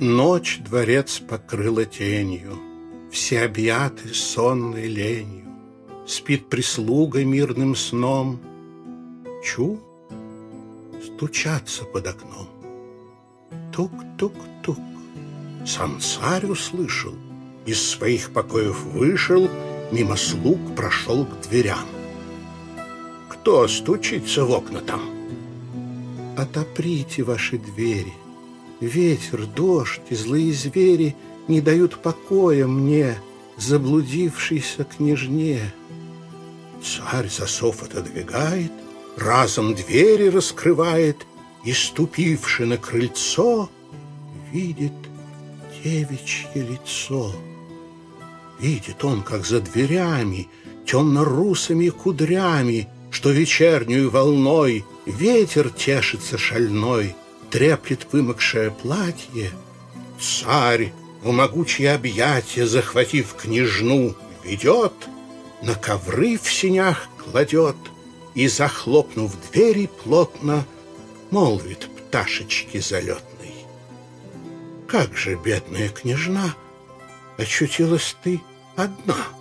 Ночь дворец покрыла тенью, Все объяты сонной ленью. Спит прислуга мирным сном. Чу, стучаться под окном. Тук-тук-тук. Сам царь услышал, Из своих покоев вышел, Мимо слуг прошел к дверям. Кто стучится в окна там? Отоприте ваши двери. Ветер, дождь и злые звери Не дают покоя мне, Заблудившейся княжне. Царь засов отодвигает, Разом двери раскрывает, И, ступивши на крыльцо, Видит девичье лицо. Видит он, как за дверями, Темно-русыми кудрями, Что вечернюю волной Ветер тешится шальной, Треплет вымокшее платье. Царь в могучие объятия, Захватив княжну, ведет, На ковры в синях кладет И, захлопнув двери плотно, Молвит пташечки залетной. Как же, бедная княжна, Очутилась ты одна —